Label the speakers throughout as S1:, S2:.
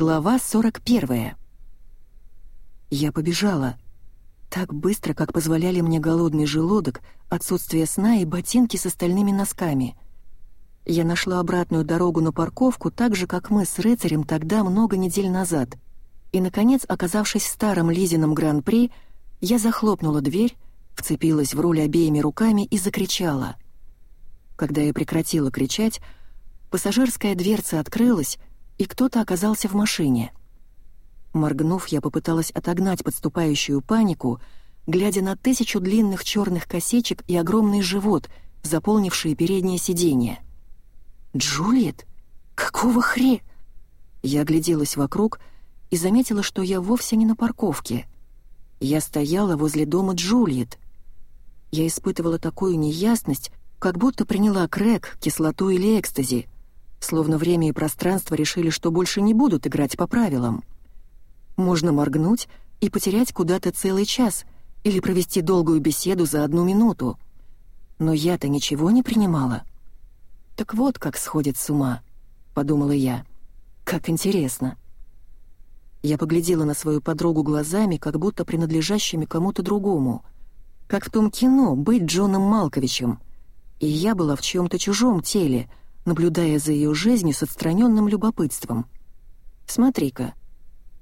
S1: Глава 41. Я побежала. Так быстро, как позволяли мне голодный желудок, отсутствие сна и ботинки с остальными носками. Я нашла обратную дорогу на парковку так же, как мы с рыцарем тогда много недель назад. И, наконец, оказавшись в старом Лизином Гран-при, я захлопнула дверь, вцепилась в руль обеими руками и закричала. Когда я прекратила кричать, пассажирская дверца открылась, и кто-то оказался в машине. Моргнув, я попыталась отогнать подступающую панику, глядя на тысячу длинных черных косичек и огромный живот, заполнивший переднее сиденье. «Джульет? Какого хре...» Я огляделась вокруг и заметила, что я вовсе не на парковке. Я стояла возле дома Джульет. Я испытывала такую неясность, как будто приняла крэк, кислоту или экстази, словно время и пространство решили, что больше не будут играть по правилам. Можно моргнуть и потерять куда-то целый час или провести долгую беседу за одну минуту. Но я-то ничего не принимала. «Так вот как сходит с ума», — подумала я. «Как интересно». Я поглядела на свою подругу глазами, как будто принадлежащими кому-то другому. Как в том кино «Быть Джоном Малковичем». И я была в чьем-то чужом теле, наблюдая за ее жизнью с отстраненным любопытством. «Смотри-ка,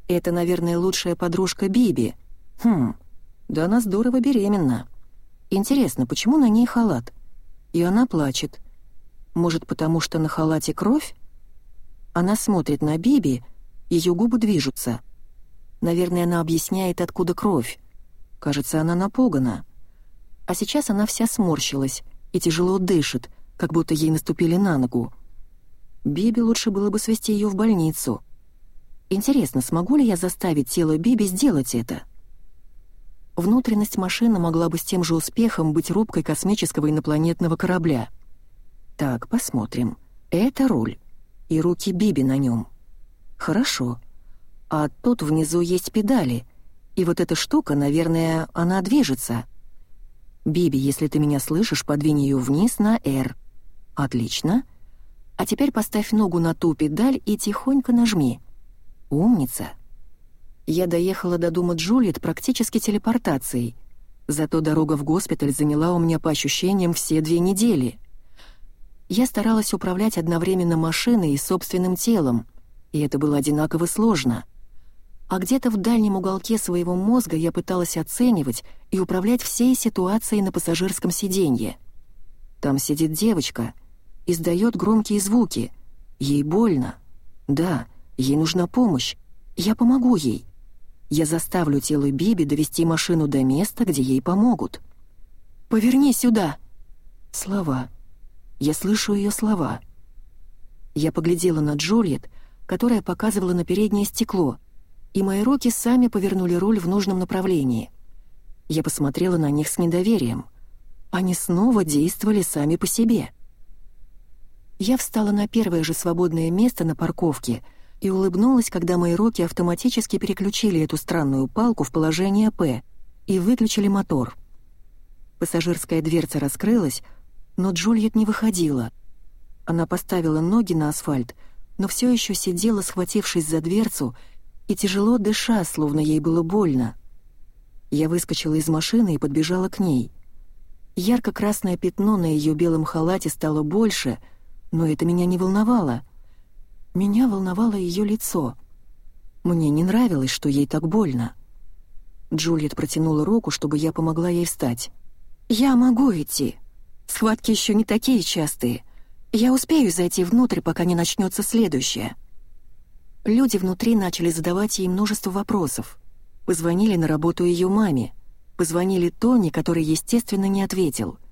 S1: это, наверное, лучшая подружка Биби. Хм, да она здорово беременна. Интересно, почему на ней халат? И она плачет. Может, потому что на халате кровь? Она смотрит на Биби, ее губы движутся. Наверное, она объясняет, откуда кровь. Кажется, она напугана. А сейчас она вся сморщилась и тяжело дышит, как будто ей наступили на ногу. Биби лучше было бы свести ее в больницу. Интересно, смогу ли я заставить тело Биби сделать это? Внутренность машины могла бы с тем же успехом быть рубкой космического инопланетного корабля. Так, посмотрим. Это руль. И руки Биби на нем. Хорошо. А тут внизу есть педали. И вот эта штука, наверное, она движется. Биби, если ты меня слышишь, подвинь ее вниз на «Р». Отлично. А теперь поставь ногу на ту педаль и тихонько нажми. Умница. Я доехала до дома Джульет практически телепортацией. Зато дорога в госпиталь заняла у меня по ощущениям все две недели. Я старалась управлять одновременно машиной и собственным телом, и это было одинаково сложно. А где-то в дальнем уголке своего мозга я пыталась оценивать и управлять всей ситуацией на пассажирском сиденье. Там сидит девочка — издает громкие звуки. Ей больно. Да, ей нужна помощь. Я помогу ей. Я заставлю тело Биби довести машину до места, где ей помогут. «Поверни сюда!» Слова. Я слышу ее слова. Я поглядела на Джульет, которая показывала на переднее стекло, и мои руки сами повернули руль в нужном направлении. Я посмотрела на них с недоверием. Они снова действовали сами по себе. Я встала на первое же свободное место на парковке и улыбнулась, когда мои руки автоматически переключили эту странную палку в положение «П» и выключили мотор. Пассажирская дверца раскрылась, но Джульет не выходила. Она поставила ноги на асфальт, но все еще сидела, схватившись за дверцу, и тяжело дыша, словно ей было больно. Я выскочила из машины и подбежала к ней. Ярко-красное пятно на ее белом халате стало больше — но это меня не волновало. Меня волновало ее лицо. Мне не нравилось, что ей так больно. Джульет протянула руку, чтобы я помогла ей встать. «Я могу идти. Схватки еще не такие частые. Я успею зайти внутрь, пока не начнется следующее». Люди внутри начали задавать ей множество вопросов. Позвонили на работу ее маме. Позвонили Тони, который, естественно, не ответил —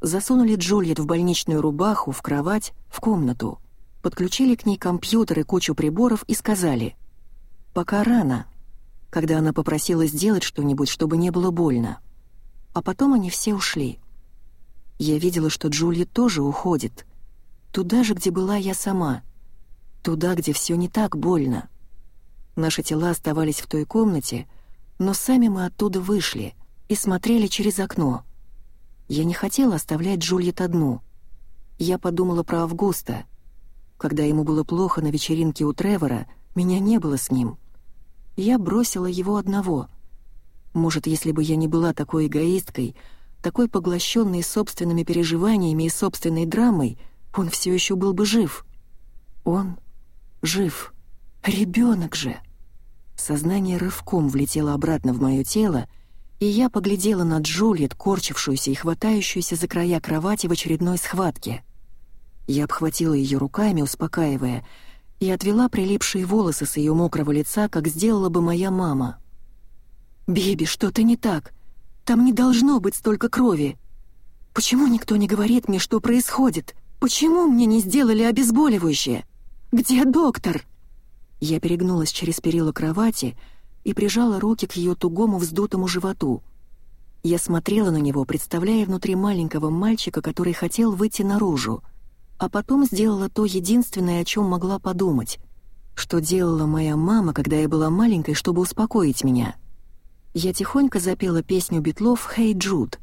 S1: Засунули Джульет в больничную рубаху, в кровать, в комнату. Подключили к ней компьютер и кучу приборов и сказали «Пока рано», когда она попросила сделать что-нибудь, чтобы не было больно. А потом они все ушли. Я видела, что Джульет тоже уходит. Туда же, где была я сама. Туда, где все не так больно. Наши тела оставались в той комнате, но сами мы оттуда вышли и смотрели через окно — я не хотела оставлять Джульет одну. Я подумала про Августа. Когда ему было плохо на вечеринке у Тревора, Меня не было с ним. Я бросила его одного. Может, если бы я не была такой эгоисткой, такой поглощенной собственными переживаниями и собственной драмой, он все еще был бы жив. Он жив. Ребенок же. Сознание рывком влетело обратно в мое тело, и я поглядела на Джульет, корчившуюся и хватающуюся за края кровати в очередной схватке. Я обхватила ее руками, успокаивая, и отвела прилипшие волосы с ее мокрого лица, как сделала бы моя мама. «Биби, что-то не так. Там не должно быть столько крови. Почему никто не говорит мне, что происходит? Почему мне не сделали обезболивающее? Где доктор?» Я перегнулась через перила кровати и прижала руки к ее тугому вздутому животу. Я смотрела на него, представляя внутри маленького мальчика, который хотел выйти наружу, а потом сделала то единственное, о чем могла подумать, что делала моя мама, когда я была маленькой, чтобы успокоить меня. Я тихонько запела песню Битлов «Хей, hey Джуд».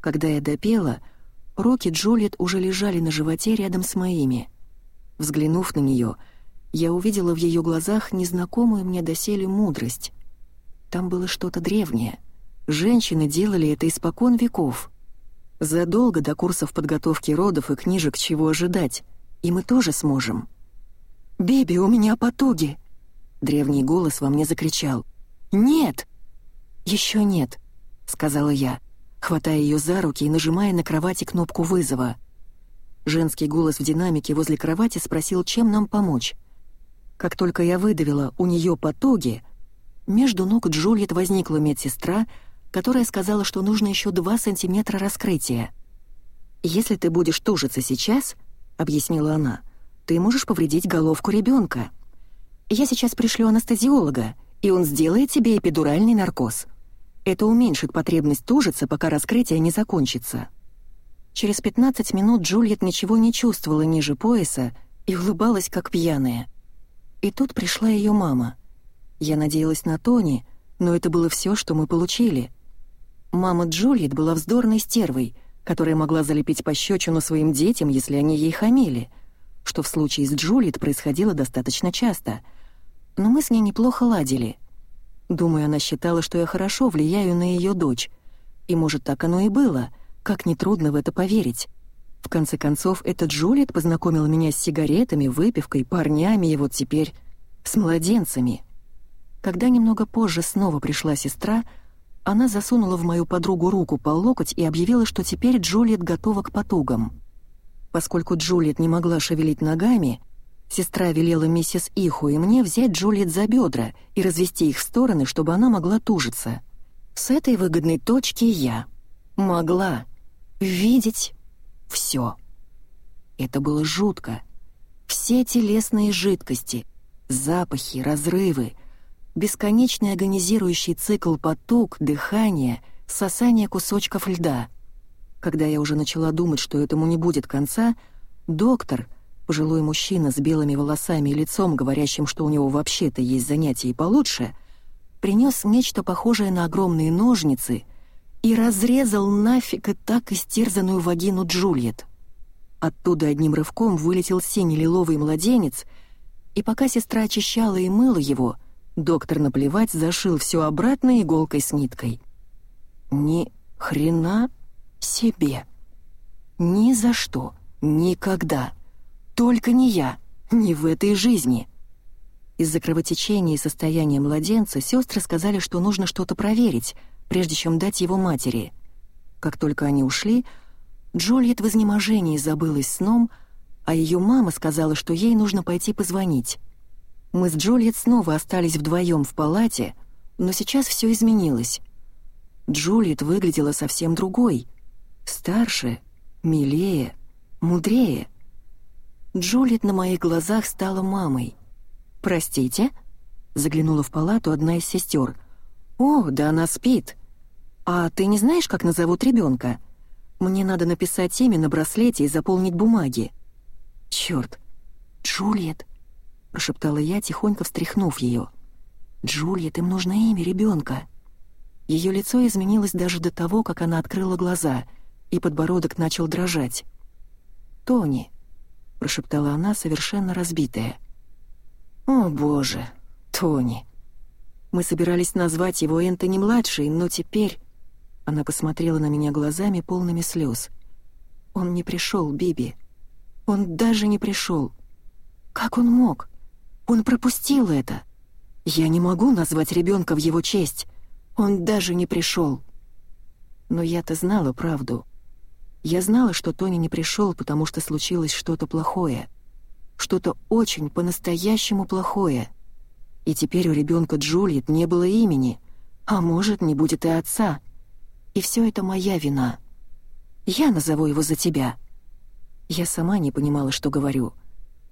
S1: Когда я допела, руки Джулиет уже лежали на животе рядом с моими. Взглянув на нее, я увидела в ее глазах незнакомую мне доселе мудрость. Там было что-то древнее. Женщины делали это испокон веков. Задолго до курсов подготовки родов и книжек «Чего ожидать», и мы тоже сможем. «Беби, у меня потуги!» Древний голос во мне закричал. «Нет!» «Еще нет», — сказала я, хватая ее за руки и нажимая на кровати кнопку вызова. Женский голос в динамике возле кровати спросил, чем нам помочь. Как только я выдавила у нее потуги, между ног Джульет возникла медсестра, которая сказала, что нужно еще два сантиметра раскрытия. «Если ты будешь тужиться сейчас», — объяснила она, — «ты можешь повредить головку ребенка. Я сейчас пришлю анестезиолога, и он сделает тебе эпидуральный наркоз. Это уменьшит потребность тужиться, пока раскрытие не закончится». Через 15 минут Джульет ничего не чувствовала ниже пояса и улыбалась, как пьяная. И тут пришла ее мама. Я надеялась на Тони, но это было все, что мы получили. Мама Джульет была вздорной стервой, которая могла залепить пощечину своим детям, если они ей хамили, что в случае с Джульет происходило достаточно часто. Но мы с ней неплохо ладили. Думаю, она считала, что я хорошо влияю на ее дочь. И, может, так оно и было, как нетрудно в это поверить. В конце концов, эта Джульет познакомила меня с сигаретами, выпивкой, парнями и вот теперь с младенцами. Когда немного позже снова пришла сестра, она засунула в мою подругу руку по локоть и объявила, что теперь Джульет готова к потугам. Поскольку Джульет не могла шевелить ногами, сестра велела миссис Иху и мне взять Джульет за бедра и развести их в стороны, чтобы она могла тужиться. С этой выгодной точки я могла видеть все. Это было жутко. Все телесные жидкости, запахи, разрывы, бесконечный агонизирующий цикл поток, дыхание, сосание кусочков льда. Когда я уже начала думать, что этому не будет конца, доктор, пожилой мужчина с белыми волосами и лицом, говорящим, что у него вообще-то есть занятия и получше, принес нечто похожее на огромные ножницы и разрезал нафиг и так истерзанную вагину Джульет. Оттуда одним рывком вылетел синий лиловый младенец, и пока сестра очищала и мыла его — Доктор наплевать зашил все обратно иголкой с ниткой. Ни хрена себе. Ни за что. Никогда. Только не я. Не в этой жизни. Из-за кровотечения и состояния младенца сестры сказали, что нужно что-то проверить, прежде чем дать его матери. Как только они ушли, Джульет в изнеможении забылась сном, а ее мама сказала, что ей нужно пойти позвонить. Мы с Джульет снова остались вдвоем в палате, но сейчас все изменилось. Джульет выглядела совсем другой. Старше, милее, мудрее. Джульет на моих глазах стала мамой. «Простите?» — заглянула в палату одна из сестер. «О, да она спит. А ты не знаешь, как назовут ребенка? Мне надо написать имя на браслете и заполнить бумаги». «Черт! Джульет!» — прошептала я, тихонько встряхнув ее. «Джульет, им нужно имя ребенка. Ее лицо изменилось даже до того, как она открыла глаза, и подбородок начал дрожать. «Тони», — прошептала она, совершенно разбитая. О, боже, Тони. Мы собирались назвать его Энтони-младший, но теперь... Она посмотрела на меня глазами, полными слез. Он не пришел, Биби. Он даже не пришел. Как он мог? Он пропустил это. Я не могу назвать ребенка в его честь. Он даже не пришел. Но я-то знала правду. Я знала, что Тони не пришел, потому что случилось что-то плохое. Что-то очень по-настоящему плохое. И теперь у ребенка Джульет не было имени, а может, не будет и отца. И все это моя вина. Я назову его за тебя. Я сама не понимала, что говорю.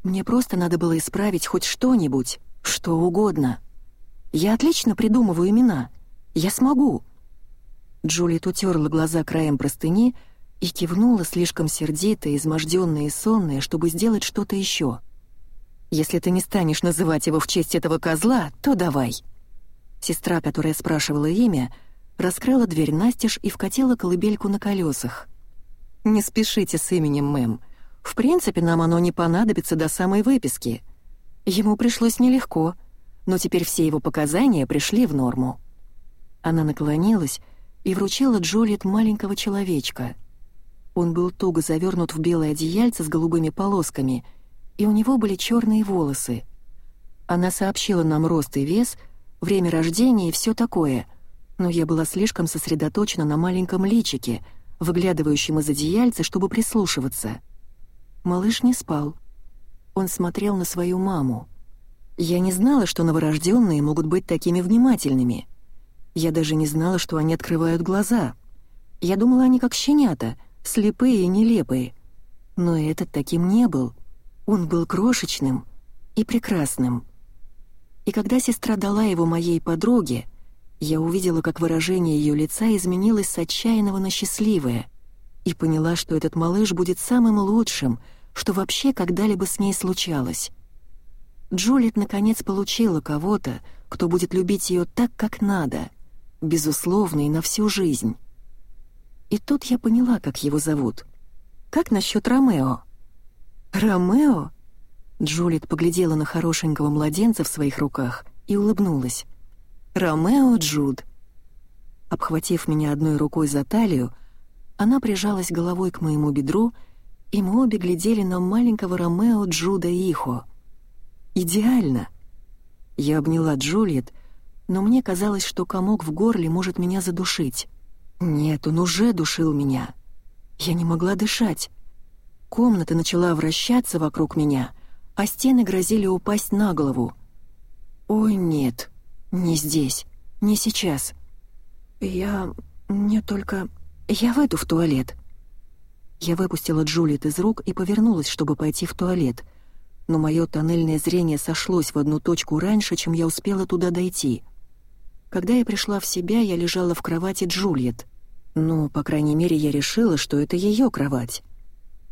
S1: Мне просто надо было исправить хоть что-нибудь, что угодно. Я отлично придумываю имена. Я смогу. Джулиет утерла глаза краем простыни и кивнула слишком сердито, измождённая и сонная, чтобы сделать что-то еще. «Если ты не станешь называть его в честь этого козла, то давай». Сестра, которая спрашивала имя, раскрыла дверь настежь и вкатила колыбельку на колесах. «Не спешите с именем, мэм. В принципе, нам оно не понадобится до самой выписки. Ему пришлось нелегко, но теперь все его показания пришли в норму». Она наклонилась и вручила Джулиет маленького человечка. Он был туго завернут в белое одеяльце с голубыми полосками, и у него были черные волосы. Она сообщила нам рост и вес, время рождения и все такое, но я была слишком сосредоточена на маленьком личике, выглядывающем из одеяльца, чтобы прислушиваться. Малыш не спал. Он смотрел на свою маму. Я не знала, что новорожденные могут быть такими внимательными. Я даже не знала, что они открывают глаза. Я думала, они как щенята, слепые и нелепые. Но этот таким не был. Он был крошечным и прекрасным. И когда сестра дала его моей подруге, я увидела, как выражение ее лица изменилось с отчаянного на счастливое, и поняла, что этот малыш будет самым лучшим, что вообще когда-либо с ней случалось. Джулиет наконец получила кого-то, кто будет любить ее так, как надо, безусловно и на всю жизнь. И тут я поняла, как его зовут. Как насчет Ромео? Ромео? Джулиет поглядела на хорошенького младенца в своих руках и улыбнулась. Ромео Джуд. Обхватив меня одной рукой за талию, она прижалась головой к моему бедру, и мы обе глядели на маленького Ромео Джуда Ихо — Идеально. Я обняла Джульет, но мне казалось, что комок в горле может меня задушить. Нет, он уже душил меня. Я не могла дышать. Комната начала вращаться вокруг меня, а стены грозили упасть на голову. «Ой, нет, не здесь, не сейчас. Я... мне только... я выйду в туалет». Я выпустила Джулиет из рук и повернулась, чтобы пойти в туалет — но мое тоннельное зрение сошлось в одну точку раньше, чем я успела туда дойти. Когда я пришла в себя, я лежала в кровати Джульет. Ну, по крайней мере, я решила, что это ее кровать.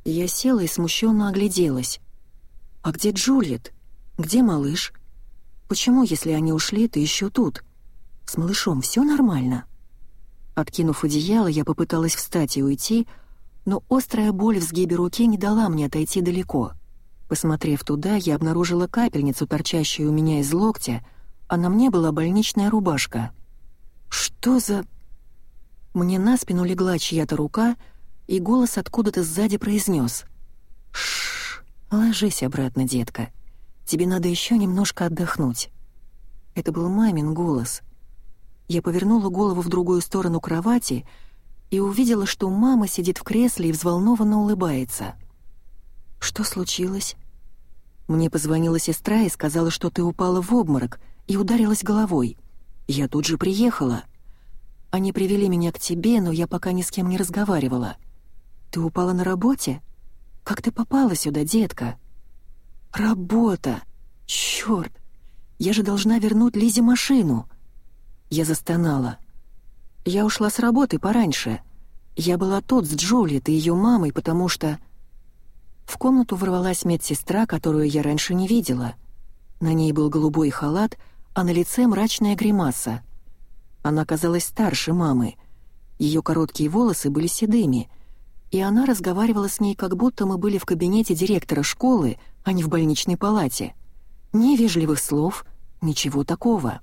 S1: Я села и смущенно огляделась. «А где Джульет? Где малыш? Почему, если они ушли, ты еще тут? С малышом все нормально?» Откинув одеяло, я попыталась встать и уйти, но острая боль в сгибе руки не дала мне отойти далеко — Посмотрев туда, я обнаружила капельницу, торчащую у меня из локтя, а на мне была больничная рубашка. «Что за...» Мне на спину легла чья-то рука, и голос откуда-то сзади произнес: «Шш, ложись обратно, детка. Тебе надо еще немножко отдохнуть». Это был мамин голос. Я повернула голову в другую сторону кровати и увидела, что мама сидит в кресле и взволнованно улыбается — «Что случилось?» «Мне позвонила сестра и сказала, что ты упала в обморок и ударилась головой. Я тут же приехала. Они привели меня к тебе, но я пока ни с кем не разговаривала. Ты упала на работе? Как ты попала сюда, детка?» «Работа! Чёрт! Я же должна вернуть Лизе машину!» Я застонала. Я ушла с работы пораньше. Я была тут с Джулиет и ее мамой, потому что... В комнату ворвалась медсестра, которую я раньше не видела. На ней был голубой халат, а на лице мрачная гримаса. Она казалась старше мамы. Ее короткие волосы были седыми, и она разговаривала с ней, как будто мы были в кабинете директора школы, а не в больничной палате. Ни вежливых слов, ничего такого.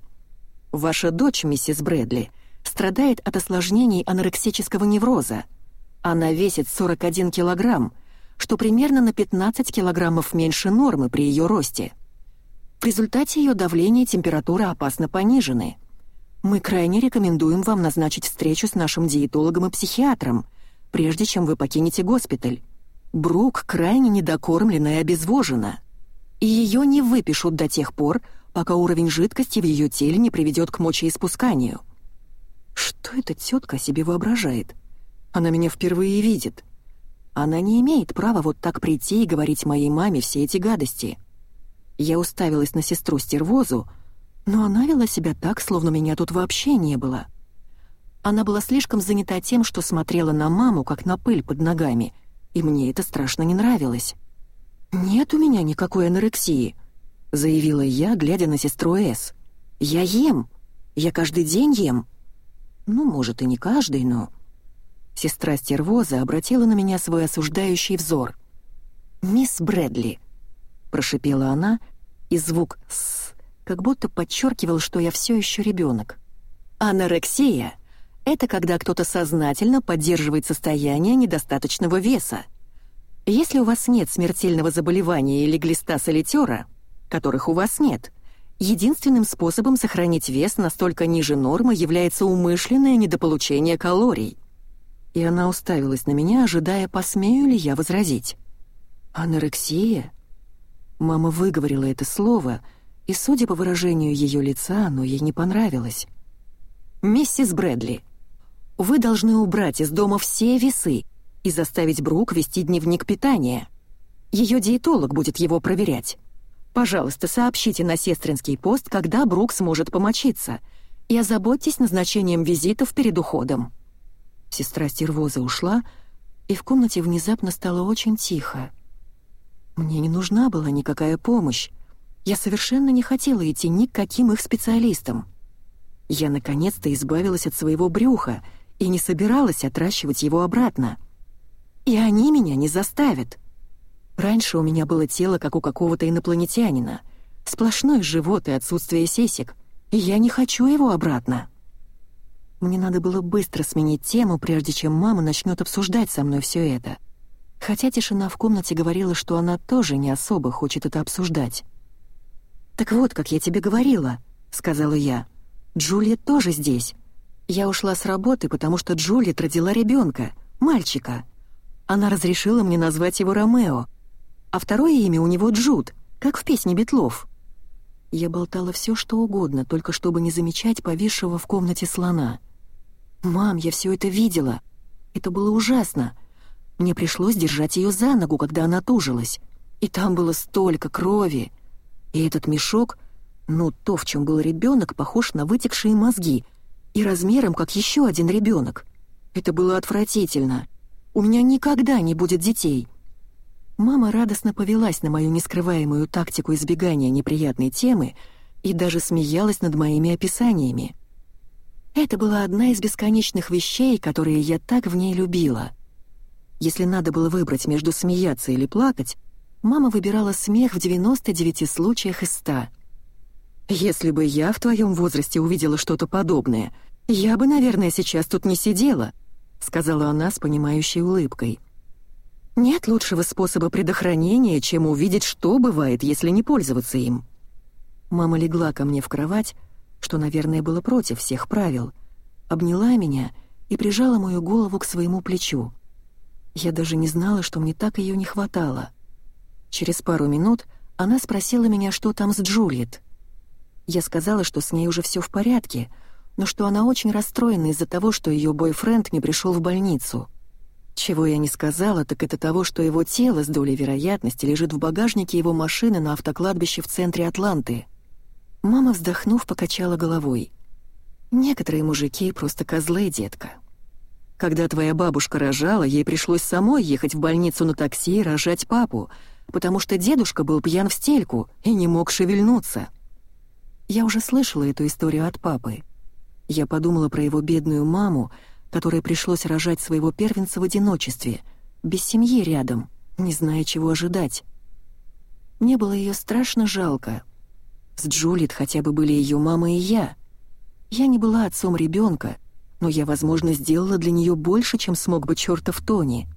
S1: Ваша дочь, миссис Брэдли, страдает от осложнений анорексического невроза. Она весит 41 килограмм, что примерно на 15 килограммов меньше нормы при ее росте. В результате ее давление и температура опасно понижены. Мы крайне рекомендуем вам назначить встречу с нашим диетологом и психиатром, прежде чем вы покинете госпиталь. Брук крайне недокормлена и обезвожена. И ее не выпишут до тех пор, пока уровень жидкости в ее теле не приведет к мочеиспусканию. Что эта тетка себе воображает? Она меня впервые видит. Она не имеет права вот так прийти и говорить моей маме все эти гадости. Я уставилась на сестру-стервозу, но она вела себя так, словно меня тут вообще не было. Она была слишком занята тем, что смотрела на маму, как на пыль под ногами, и мне это страшно не нравилось. «Нет у меня никакой анорексии», — заявила я, глядя на сестру С. «Я ем. Я каждый день ем. Ну, может, и не каждый, но...» Сестра стервоза обратила на меня свой осуждающий взор. «Мисс Брэдли», — прошипела она, и звук «с» как будто подчеркивал, что я все еще ребенок. «Анорексия — это когда кто-то сознательно поддерживает состояние недостаточного веса. Если у вас нет смертельного заболевания или глиста солитера, которых у вас нет, единственным способом сохранить вес настолько ниже нормы является умышленное недополучение калорий. И она уставилась на меня, ожидая, посмею ли я возразить. «Анорексия?» Мама выговорила это слово, и, судя по выражению ее лица, оно ей не понравилось. «Миссис Брэдли, вы должны убрать из дома все весы, и заставить Брук вести дневник питания. Ее диетолог будет его проверять. Пожалуйста, сообщите на сестринский пост, когда Брук сможет помочиться, и озаботьтесь назначением визитов перед уходом». Сестра Стервоза ушла, и в комнате внезапно стало очень тихо. Мне не нужна была никакая помощь. Я совершенно не хотела идти ни к каким их специалистам. Я наконец-то избавилась от своего брюха и не собиралась отращивать его обратно. И они меня не заставят. Раньше у меня было тело, как у какого-то инопланетянина. Сплошной живот и отсутствие сисек. И я не хочу его обратно. Мне надо было быстро сменить тему, прежде чем мама начнет обсуждать со мной все это. Хотя тишина в комнате говорила, что она тоже не особо хочет это обсуждать. «Так вот, как я тебе говорила», — сказала я. «Джулия тоже здесь. Я ушла с работы, потому что Джулиет родила ребенка, мальчика. Она разрешила мне назвать его Ромео, а второе имя у него Джуд, как в песне Бетлов. Я болтала все, что угодно, только чтобы не замечать повисшего в комнате слона. «Мам, я все это видела. Это было ужасно. Мне пришлось держать ее за ногу, когда она тужилась. И там было столько крови. И этот мешок, ну, то, в чем был ребенок, похож на вытекшие мозги, и размером, как еще один ребенок. Это было отвратительно. У меня никогда не будет детей». Мама радостно повелась на мою нескрываемую тактику избегания неприятной темы и даже смеялась над моими описаниями. Это была одна из бесконечных вещей, которые я так в ней любила. Если надо было выбрать между смеяться или плакать, мама выбирала смех в 99 случаях из 100. «Если бы я в твоем возрасте увидела что-то подобное, я бы, наверное, сейчас тут не сидела», — сказала она с понимающей улыбкой. «Нет лучшего способа предохранения, чем увидеть, что бывает, если не пользоваться им». Мама легла ко мне в кровать, что, наверное, было против всех правил, обняла меня и прижала мою голову к своему плечу. Я даже не знала, что мне так ее не хватало. Через пару минут она спросила меня, что там с Джульет. Я сказала, что с ней уже все в порядке — но что она очень расстроена из-за того, что ее бойфренд не пришел в больницу. Чего я не сказала, так это того, что его тело с долей вероятности лежит в багажнике его машины на автокладбище в центре Атланты. Мама, вздохнув, покачала головой. «Некоторые мужики просто козлы, детка. Когда твоя бабушка рожала, ей пришлось самой ехать в больницу на такси и рожать папу, потому что дедушка был пьян в стельку и не мог шевельнуться. Я уже слышала эту историю от папы. Я подумала про его бедную маму, которой пришлось рожать своего первенца в одиночестве, без семьи рядом, не зная, чего ожидать. Мне было ее страшно жалко, С Джулит хотя бы были ее мама и я. Я не была отцом ребенка, но я, возможно, сделала для нее больше, чем смог бы чертов Тони.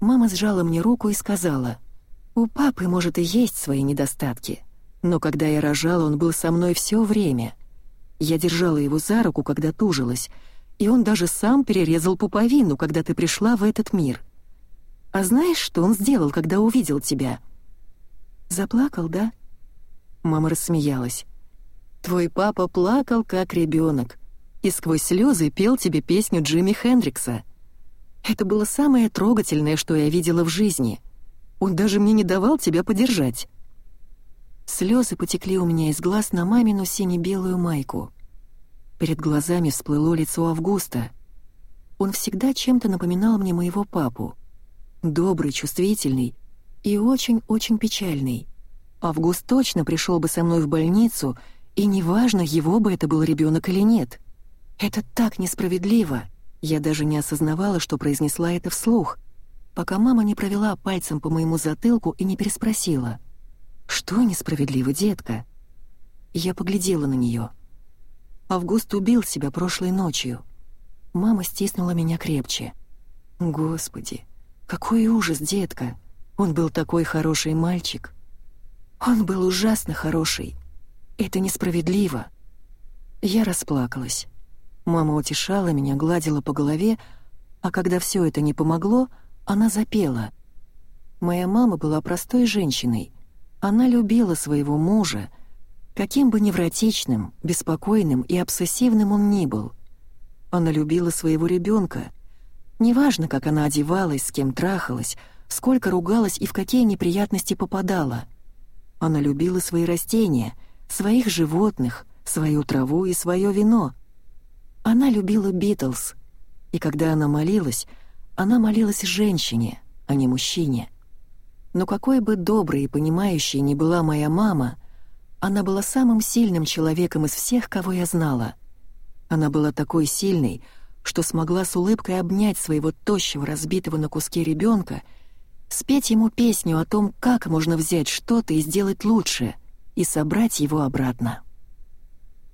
S1: Мама сжала мне руку и сказала, «У папы, может, и есть свои недостатки, но когда я рожала, он был со мной все время. Я держала его за руку, когда тужилась, и он даже сам перерезал пуповину, когда ты пришла в этот мир. А знаешь, что он сделал, когда увидел тебя?» «Заплакал, да?» Мама рассмеялась. «Твой папа плакал, как ребенок, и сквозь слезы пел тебе песню Джимми Хендрикса. Это было самое трогательное, что я видела в жизни. Он даже мне не давал тебя подержать». Слезы потекли у меня из глаз на мамину сине-белую майку. Перед глазами всплыло лицо Августа. Он всегда чем-то напоминал мне моего папу. Добрый, чувствительный и очень-очень печальный. Август точно пришел бы со мной в больницу, и неважно, его бы это был ребенок или нет. Это так несправедливо. Я даже не осознавала, что произнесла это вслух, пока мама не провела пальцем по моему затылку и не переспросила. «Что несправедливо, детка?» Я поглядела на нее. Август убил себя прошлой ночью. Мама стиснула меня крепче. «Господи, какой ужас, детка! Он был такой хороший мальчик!» Он был ужасно хороший. Это несправедливо. Я расплакалась. Мама утешала меня, гладила по голове, а когда все это не помогло, она запела. Моя мама была простой женщиной. Она любила своего мужа, каким бы невротичным, беспокойным и обсессивным он ни был. Она любила своего ребенка. Неважно, как она одевалась, с кем трахалась, сколько ругалась и в какие неприятности попадала — она любила свои растения, своих животных, свою траву и свое вино. Она любила Битлз. И когда она молилась, она молилась женщине, а не мужчине. Но какой бы доброй и понимающей ни была моя мама, она была самым сильным человеком из всех, кого я знала. Она была такой сильной, что смогла с улыбкой обнять своего тощего, разбитого на куски ребенка спеть ему песню о том, как можно взять что-то и сделать лучше, и собрать его обратно.